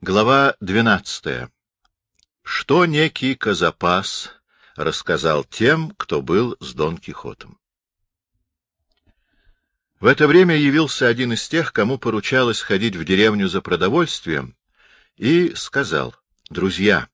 Глава двенадцатая. Что некий Казапас рассказал тем, кто был с Дон Кихотом. В это время явился один из тех, кому поручалось ходить в деревню за продовольствием, и сказал, — Друзья,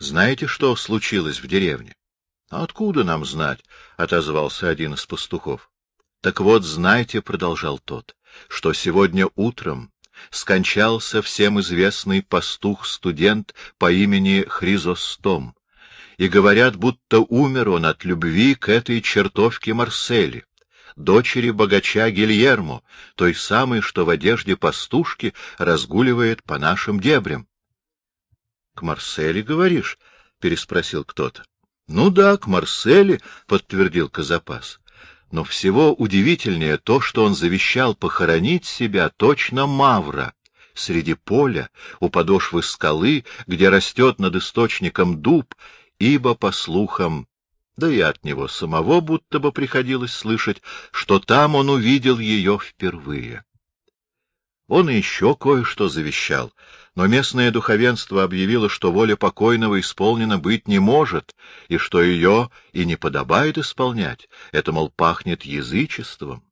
знаете, что случилось в деревне? — Откуда нам знать? — отозвался один из пастухов. — Так вот, знайте, — продолжал тот, — что сегодня утром скончался всем известный пастух-студент по имени Хризостом, и говорят, будто умер он от любви к этой чертовке Марсели, дочери богача Гильермо, той самой, что в одежде пастушки разгуливает по нашим дебрям. — К Марсели, говоришь? — переспросил кто-то. — Ну да, к Марсели, — подтвердил Казапас. Но всего удивительнее то, что он завещал похоронить себя точно Мавра, среди поля, у подошвы скалы, где растет над источником дуб, ибо, по слухам, да и от него самого будто бы приходилось слышать, что там он увидел ее впервые. Он еще кое-что завещал, но местное духовенство объявило, что воля покойного исполнена быть не может, и что ее и не подобает исполнять. Это, мол, пахнет язычеством.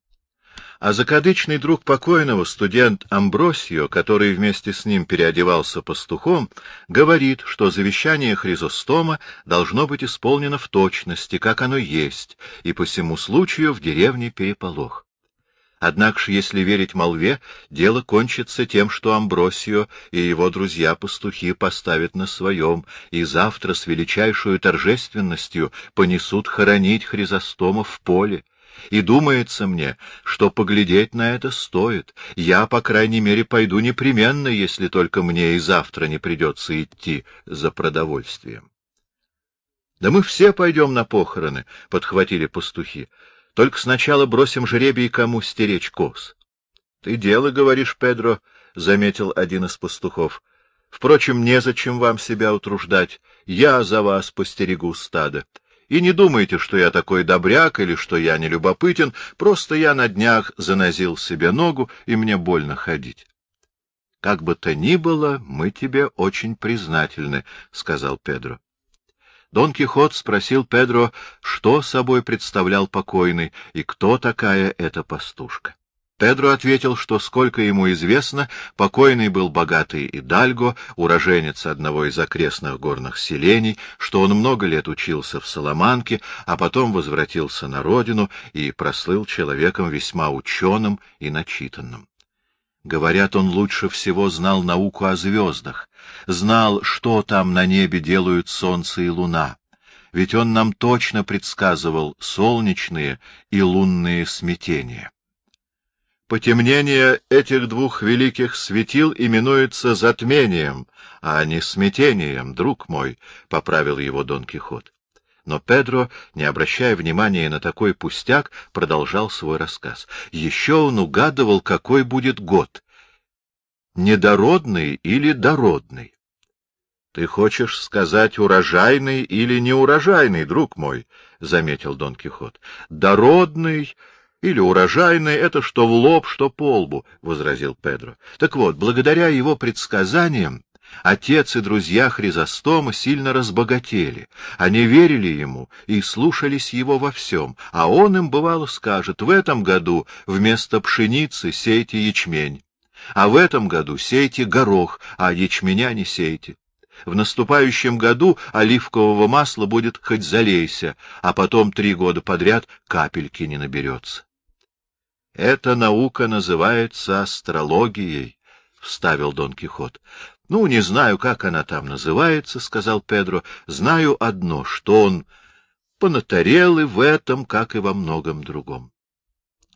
А закадычный друг покойного, студент Амбросио, который вместе с ним переодевался пастухом, говорит, что завещание Хризостома должно быть исполнено в точности, как оно есть, и по всему случаю в деревне переполох. Однако ж, если верить молве, дело кончится тем, что Амбросио и его друзья-пастухи поставят на своем, и завтра с величайшей торжественностью понесут хоронить Хризостома в поле. И думается мне, что поглядеть на это стоит. Я, по крайней мере, пойду непременно, если только мне и завтра не придется идти за продовольствием. — Да мы все пойдем на похороны, — подхватили пастухи. Только сначала бросим жребий, кому стеречь коз. — Ты дело, говоришь, Педро, — заметил один из пастухов. — Впрочем, незачем вам себя утруждать. Я за вас постерегу стадо. И не думайте, что я такой добряк или что я не любопытен, просто я на днях занозил себе ногу, и мне больно ходить. — Как бы то ни было, мы тебе очень признательны, — сказал Педро. Дон Кихот спросил Педро, что собой представлял покойный и кто такая эта пастушка. Педро ответил, что, сколько ему известно, покойный был богатый идальго, уроженец одного из окрестных горных селений, что он много лет учился в Соломанке, а потом возвратился на родину и прослыл человеком весьма ученым и начитанным. Говорят, он лучше всего знал науку о звездах, знал, что там на небе делают солнце и луна, ведь он нам точно предсказывал солнечные и лунные смятения. Потемнение этих двух великих светил именуется затмением, а не смятением, друг мой, — поправил его Дон Кихот. Но Педро, не обращая внимания на такой пустяк, продолжал свой рассказ. Еще он угадывал, какой будет год. Недородный или дородный? — Ты хочешь сказать урожайный или неурожайный, друг мой? — заметил Дон Кихот. — Дородный или урожайный — это что в лоб, что по лбу, — возразил Педро. Так вот, благодаря его предсказаниям, Отец и друзья Хризостома сильно разбогатели. Они верили ему и слушались его во всем, а он им, бывало, скажет, в этом году вместо пшеницы сейте ячмень, а в этом году сейте горох, а ячменя не сейте. В наступающем году оливкового масла будет хоть залейся, а потом три года подряд капельки не наберется. Эта наука называется астрологией, — вставил Дон Кихот. — Ну, не знаю, как она там называется, — сказал Педро. — Знаю одно, что он понатарел и в этом, как и во многом другом.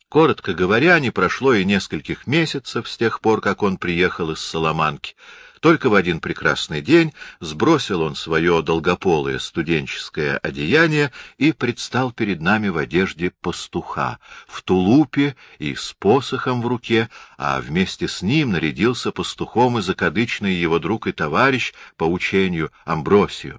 Коротко говоря, не прошло и нескольких месяцев с тех пор, как он приехал из Соломанки. Только в один прекрасный день сбросил он свое долгополое студенческое одеяние и предстал перед нами в одежде пастуха, в тулупе и с посохом в руке, а вместе с ним нарядился пастухом и закадычный его друг и товарищ по учению Амбросию.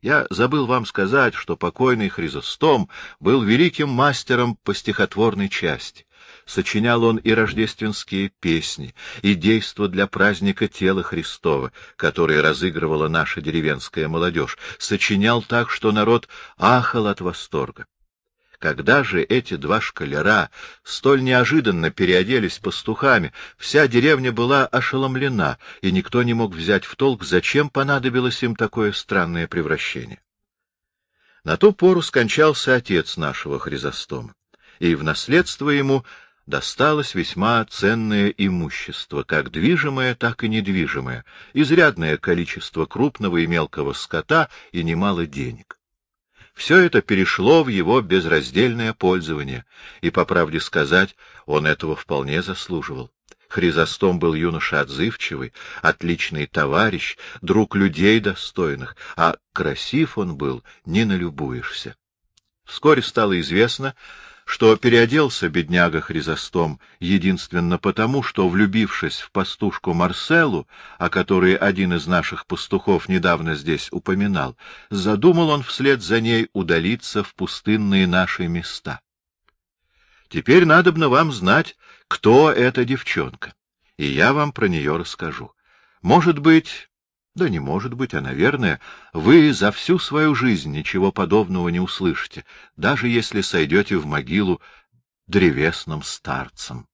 Я забыл вам сказать, что покойный Хризостом был великим мастером по стихотворной части. Сочинял он и рождественские песни, и действа для праздника тела Христова, которые разыгрывала наша деревенская молодежь. Сочинял так, что народ ахал от восторга. Когда же эти два шкалера столь неожиданно переоделись пастухами, вся деревня была ошеломлена, и никто не мог взять в толк, зачем понадобилось им такое странное превращение. На ту пору скончался отец нашего Хризостома, и в наследство ему досталось весьма ценное имущество, как движимое, так и недвижимое, изрядное количество крупного и мелкого скота и немало денег. Все это перешло в его безраздельное пользование, и, по правде сказать, он этого вполне заслуживал. Хризостом был юноша отзывчивый, отличный товарищ, друг людей достойных, а красив он был, не налюбуешься. Вскоре стало известно, что переоделся бедняга Хризостом единственно потому, что, влюбившись в пастушку Марселу, о которой один из наших пастухов недавно здесь упоминал, задумал он вслед за ней удалиться в пустынные наши места. Теперь надобно вам знать, кто эта девчонка, и я вам про нее расскажу. Может быть, да не может быть, а, наверное, вы за всю свою жизнь ничего подобного не услышите, даже если сойдете в могилу древесным старцем.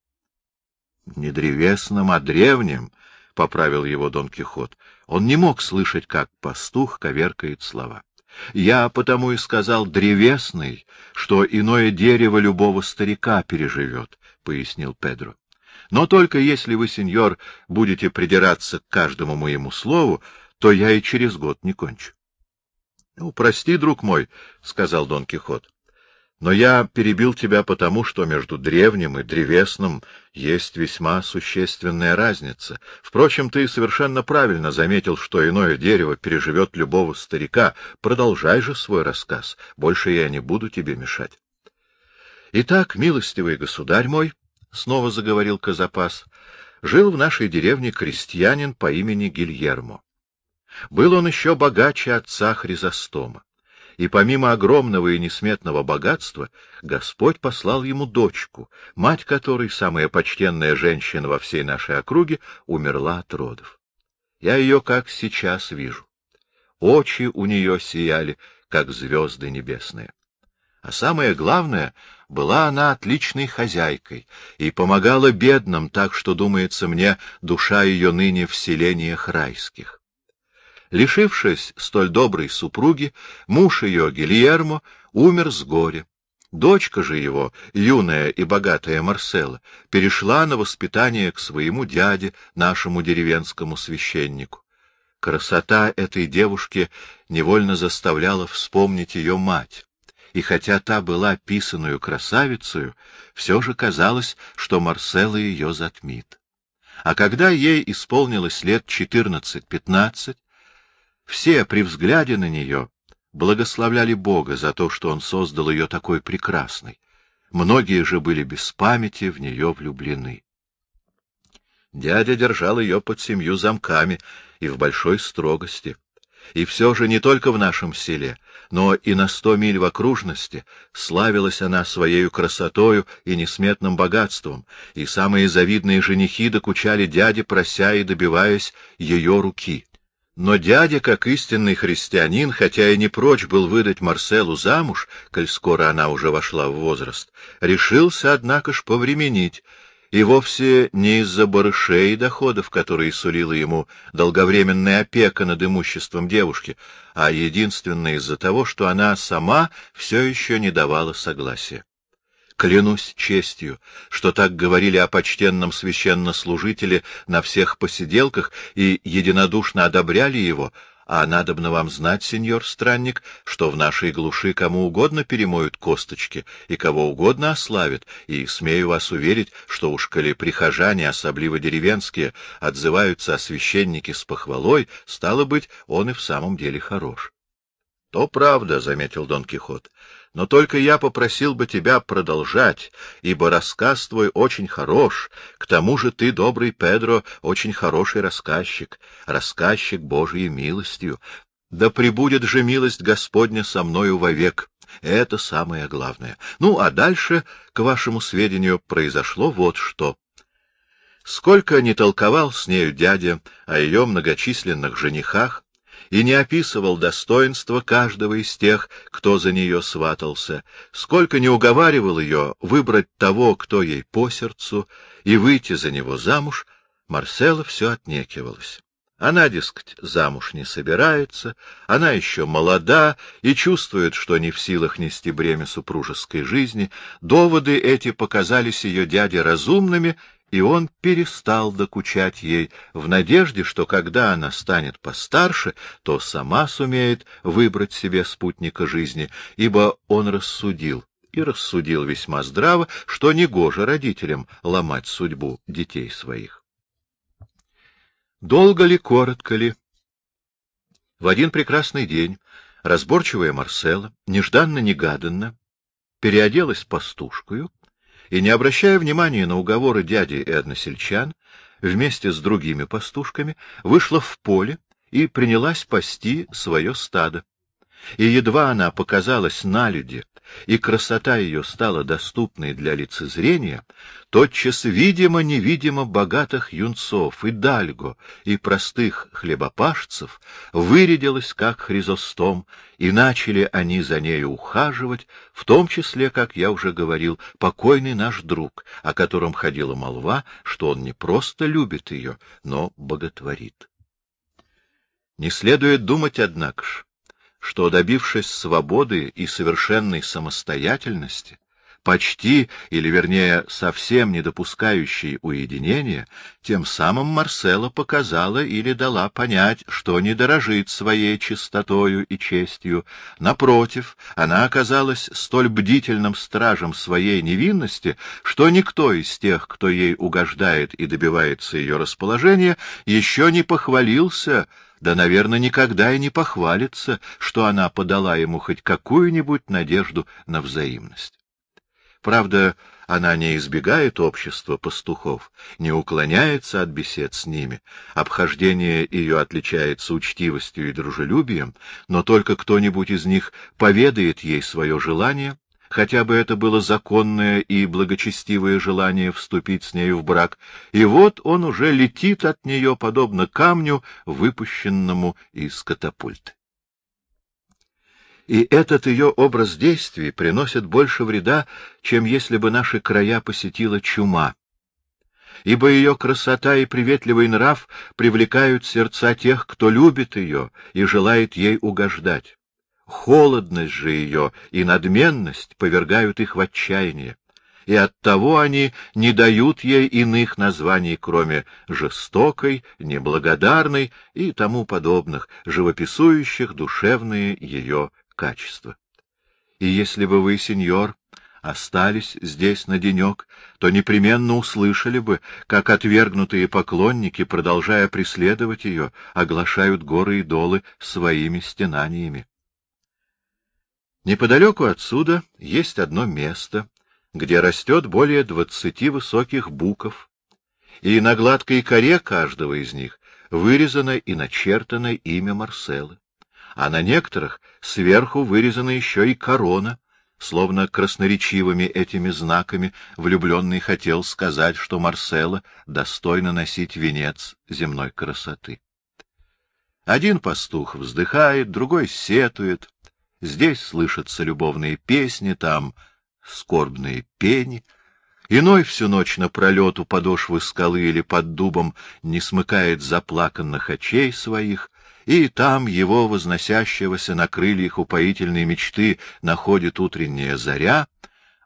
— Не древесным, а древним, — поправил его Дон Кихот. Он не мог слышать, как пастух коверкает слова. — Я потому и сказал древесный, что иное дерево любого старика переживет, — пояснил Педро. Но только если вы, сеньор, будете придираться к каждому моему слову, то я и через год не кончу. — Ну, прости, друг мой, — сказал Дон Кихот, — но я перебил тебя потому, что между древним и древесным есть весьма существенная разница. Впрочем, ты совершенно правильно заметил, что иное дерево переживет любого старика. Продолжай же свой рассказ, больше я не буду тебе мешать. — Итак, милостивый государь мой, — снова заговорил Казапас, — жил в нашей деревне крестьянин по имени Гильермо. Был он еще богаче отца Хризостома, и помимо огромного и несметного богатства Господь послал ему дочку, мать которой, самая почтенная женщина во всей нашей округе, умерла от родов. Я ее как сейчас вижу. Очи у нее сияли, как звезды небесные. А самое главное, была она отличной хозяйкой и помогала бедным, так что, думается мне, душа ее ныне в селениях райских. Лишившись столь доброй супруги, муж ее, Гильермо, умер с горя. Дочка же его, юная и богатая Марсела, перешла на воспитание к своему дяде, нашему деревенскому священнику. Красота этой девушки невольно заставляла вспомнить ее мать и хотя та была писаную красавицей, все же казалось, что Марсела ее затмит. А когда ей исполнилось лет четырнадцать-пятнадцать, все при взгляде на нее благословляли Бога за то, что Он создал ее такой прекрасной. Многие же были без памяти в нее влюблены. Дядя держал ее под семью замками и в большой строгости. И все же не только в нашем селе, но и на сто миль в окружности славилась она своею красотою и несметным богатством, и самые завидные женихи докучали дяде, прося и добиваясь ее руки. Но дядя, как истинный христианин, хотя и не прочь был выдать Марселу замуж, коль скоро она уже вошла в возраст, решился, однако ж, повременить, и вовсе не из-за барышей доходов, которые сулила ему долговременная опека над имуществом девушки, а единственно из-за того, что она сама все еще не давала согласия. Клянусь честью, что так говорили о почтенном священнослужителе на всех посиделках и единодушно одобряли его, а надобно вам знать, сеньор странник, что в нашей глуши кому угодно перемоют косточки и кого угодно ославят, и смею вас уверить, что уж коли прихожане, особливо деревенские, отзываются о священнике с похвалой, стало быть, он и в самом деле хорош. — То правда, — заметил Дон Кихот, — но только я попросил бы тебя продолжать, ибо рассказ твой очень хорош, к тому же ты, добрый Педро, очень хороший рассказчик, рассказчик Божией милостью. Да пребудет же милость Господня со мною вовек, Это самое главное. Ну, а дальше, к вашему сведению, произошло вот что. Сколько не толковал с нею дядя о ее многочисленных женихах и не описывал достоинства каждого из тех, кто за нее сватался, сколько не уговаривал ее выбрать того, кто ей по сердцу, и выйти за него замуж, Марсела все отнекивалась. Она, дескать, замуж не собирается, она еще молода и чувствует, что не в силах нести бремя супружеской жизни. Доводы эти показались ее дяде разумными, и он перестал докучать ей в надежде, что когда она станет постарше, то сама сумеет выбрать себе спутника жизни, ибо он рассудил, и рассудил весьма здраво, что негоже родителям ломать судьбу детей своих. Долго ли, коротко ли? В один прекрасный день разборчивая Марсела, нежданно-негаданно, переоделась пастушкою и, не обращая внимания на уговоры дяди и односельчан, вместе с другими пастушками вышла в поле и принялась пасти свое стадо. И едва она показалась на люди и красота ее стала доступной для лицезрения, тотчас видимо-невидимо богатых юнцов и дальго, и простых хлебопашцев вырядилась, как хризостом, и начали они за нею ухаживать, в том числе, как я уже говорил, покойный наш друг, о котором ходила молва, что он не просто любит ее, но боготворит. Не следует думать, однако ж, что, добившись свободы и совершенной самостоятельности, почти, или вернее, совсем не допускающей уединения, тем самым Марсела показала или дала понять, что не дорожит своей чистотою и честью. Напротив, она оказалась столь бдительным стражем своей невинности, что никто из тех, кто ей угождает и добивается ее расположения, еще не похвалился да, наверное, никогда и не похвалится, что она подала ему хоть какую-нибудь надежду на взаимность. Правда, она не избегает общества пастухов, не уклоняется от бесед с ними, обхождение ее отличается учтивостью и дружелюбием, но только кто-нибудь из них поведает ей свое желание, хотя бы это было законное и благочестивое желание вступить с нею в брак, и вот он уже летит от нее, подобно камню, выпущенному из катапульты. И этот ее образ действий приносит больше вреда, чем если бы наши края посетила чума, ибо ее красота и приветливый нрав привлекают сердца тех, кто любит ее и желает ей угождать. Холодность же ее и надменность повергают их в отчаяние, и оттого они не дают ей иных названий, кроме жестокой, неблагодарной и тому подобных, живописующих душевные ее качества. И если бы вы, сеньор, остались здесь на денек, то непременно услышали бы, как отвергнутые поклонники, продолжая преследовать ее, оглашают горы и долы своими стенаниями. Неподалеку отсюда есть одно место, где растет более двадцати высоких буков, и на гладкой коре каждого из них вырезано и начертано имя Марселы, а на некоторых сверху вырезана еще и корона, словно красноречивыми этими знаками влюбленный хотел сказать, что Марсела достойна носить венец земной красоты. Один пастух вздыхает, другой сетует, Здесь слышатся любовные песни, там скорбные пени. Иной всю ночь напролет у подошвы скалы или под дубом не смыкает заплаканных очей своих, и там его, возносящегося на крыльях упоительной мечты, находит утренняя заря,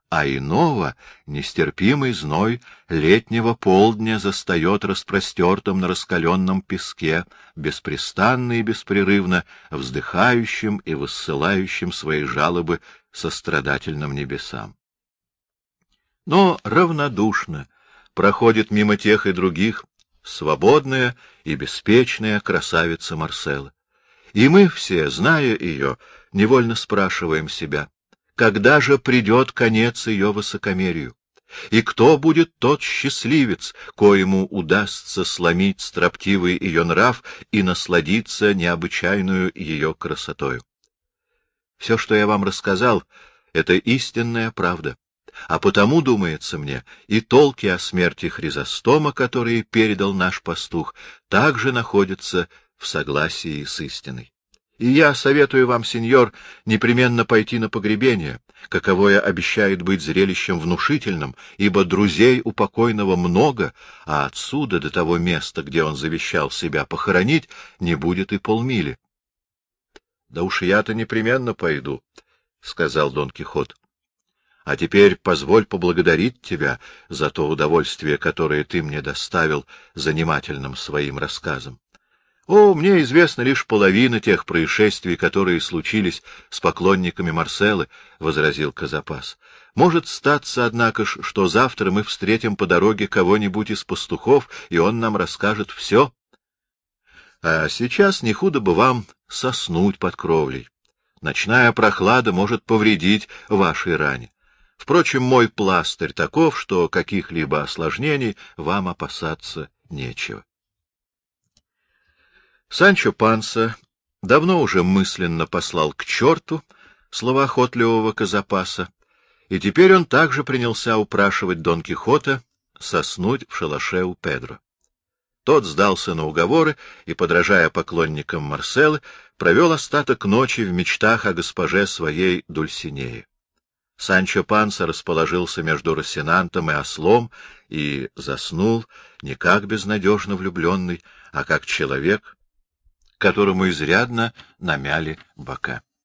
а иного нестерпимый зной летнего полдня застает распростертым на раскаленном песке, беспрестанно и беспрерывно вздыхающим и высылающим свои жалобы сострадательным небесам. Но равнодушно проходит мимо тех и других свободная и беспечная красавица Марсела. И мы все, зная ее, невольно спрашиваем себя — когда же придет конец ее высокомерию? И кто будет тот счастливец, коему удастся сломить строптивый ее нрав и насладиться необычайную ее красотою? Все, что я вам рассказал, — это истинная правда. А потому, думается мне, и толки о смерти Хризостома, которые передал наш пастух, также находятся в согласии с истиной. И я советую вам, сеньор, непременно пойти на погребение, каковое обещает быть зрелищем внушительным, ибо друзей у покойного много, а отсюда до того места, где он завещал себя похоронить, не будет и полмили. — Да уж я-то непременно пойду, — сказал Дон Кихот. — А теперь позволь поблагодарить тебя за то удовольствие, которое ты мне доставил занимательным своим рассказом. О, мне известна лишь половина тех происшествий, которые случились с поклонниками Марселы, — возразил Казапас. Может статься, однако ж, что завтра мы встретим по дороге кого-нибудь из пастухов, и он нам расскажет все. А сейчас не худо бы вам соснуть под кровлей. Ночная прохлада может повредить вашей ране. Впрочем, мой пластырь таков, что каких-либо осложнений вам опасаться нечего. Санчо Панса давно уже мысленно послал к черту словоохотливого Казапаса, и теперь он также принялся упрашивать Дон Кихота соснуть в шалаше у Педро. Тот сдался на уговоры и, подражая поклонникам Марселы, провел остаток ночи в мечтах о госпоже своей Дульсинее. Санчо Панса расположился между Росинантом и ослом и заснул не как безнадежно влюбленный, а как человек, которому изрядно намяли бока.